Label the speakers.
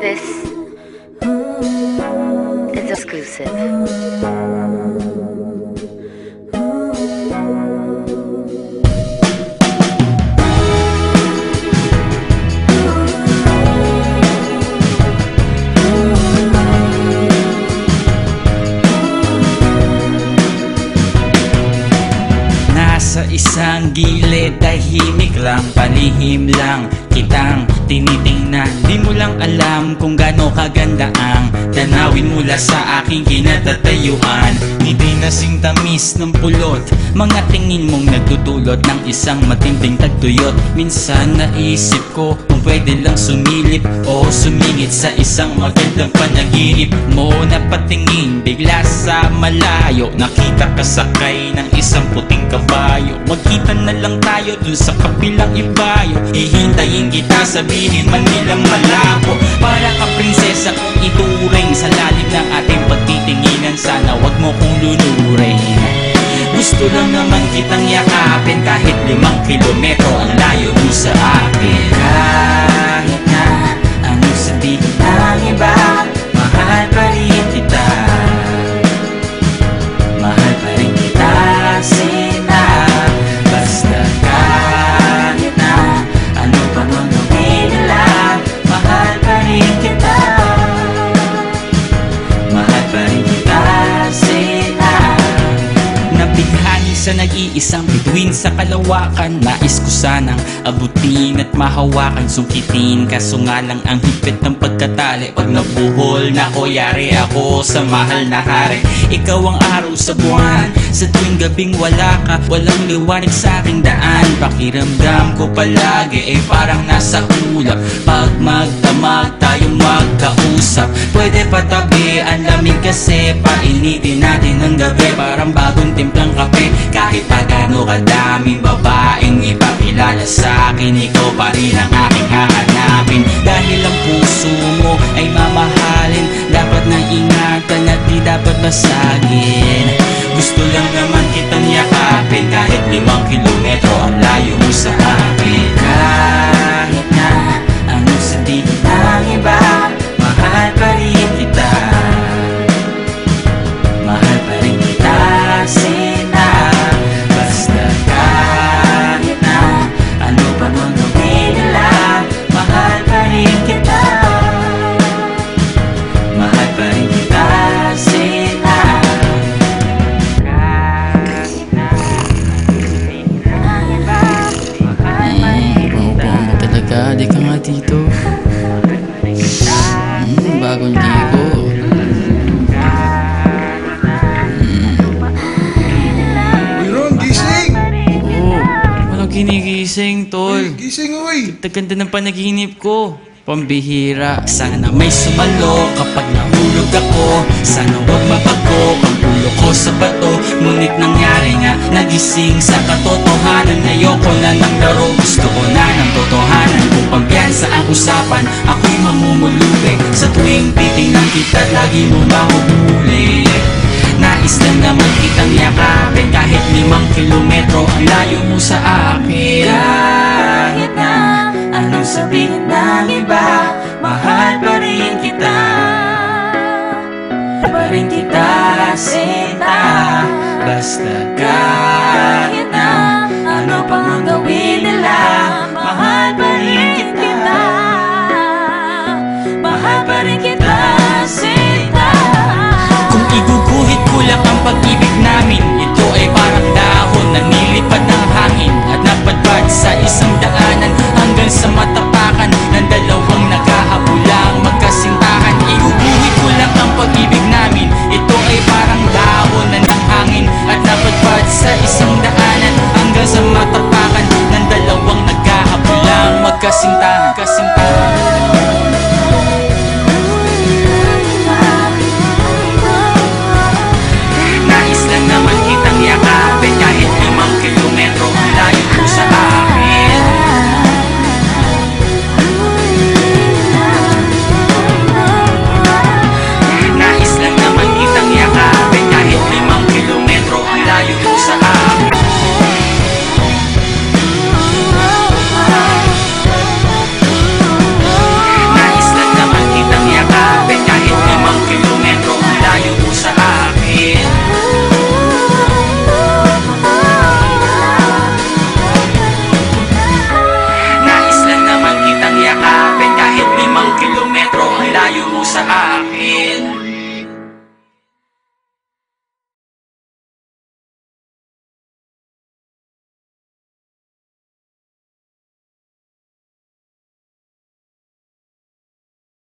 Speaker 1: This is exclusive.
Speaker 2: Nasa isang gilid tahimik lang Palihim lang kitang tinitingnan. Di mo lang alam kung gaano kaganda ang Tanawin mula sa aking kinatatayuan. Ngiti na sing tamis ng pulot Mga tingin mong nagdudulot ng isang matinding tagtuyot. Minsan naisip ko kung pwede lang sumilip O sumingit sa isang magandang panaginip. Mo Napatingin bigla sa malayo. Nakita ka sakay ng isang puting kabayo. Magkita na lang tayo dun sa kabilang ibayo. Hihintayin kita sabihin man nilang malabo. Para ka prinsesa kung ituring Sa lalim ng ating pagtitinginan. Sana wag mo kong lulurin gusto lang naman kitang yakapin Kahit limang kilometro ang layo mo sa sa nag-iisang bituin sa kalawakan. Nais ko sanang abutin at mahawakan Sungkitin. Kaso nga lang ang higpit ng pagkatali. Pag nabuhol na ko, yari ako sa mahal na hari. Ikaw ang araw sa buwan Sa tuwing gabing wala ka Walang liwanag sa aking daan. Pakiramdam ko palagi eh parang nasa ulap. Pag magdamag tayong magkausap. Pwede patabi ang lamig kasi Painitin natin ng gabi. Parang bagong timplang kape Kahit pa gano'ng kadaming babaeng ipakilala sa akin Ikaw pa rin ang aking hahanapin. Dahil ang puso mo ay mamahalin Dapat na ingatan at di dapat basagin. Gusto lang naman kitang yakapin Kahit limang kilometro
Speaker 3: dito. Hmm, bagong ligo.
Speaker 4: Uy, Ron, gising!
Speaker 3: Oo. Walang kinigising, tol.
Speaker 4: Gising, uy!
Speaker 3: Taganda ng panaginip ko. Pambihira.
Speaker 2: Sana may sumalo kapag nahulog ako Sana wag mabago ang ulo ko sa bato Ngunit nangyari nga nagising sa katotohanan Ayoko na ng laro gusto ko na usapan ako'y mamumulubig Sa tuwing titingnan kita lagi mo mahuhuli. Nais lang naman kitang yakapin. Kahit limang kilometro ang layo mo sa akin. Kahit na anong sabihin ng iba Mahal pa rin kita. Pa rin kita sinta Basta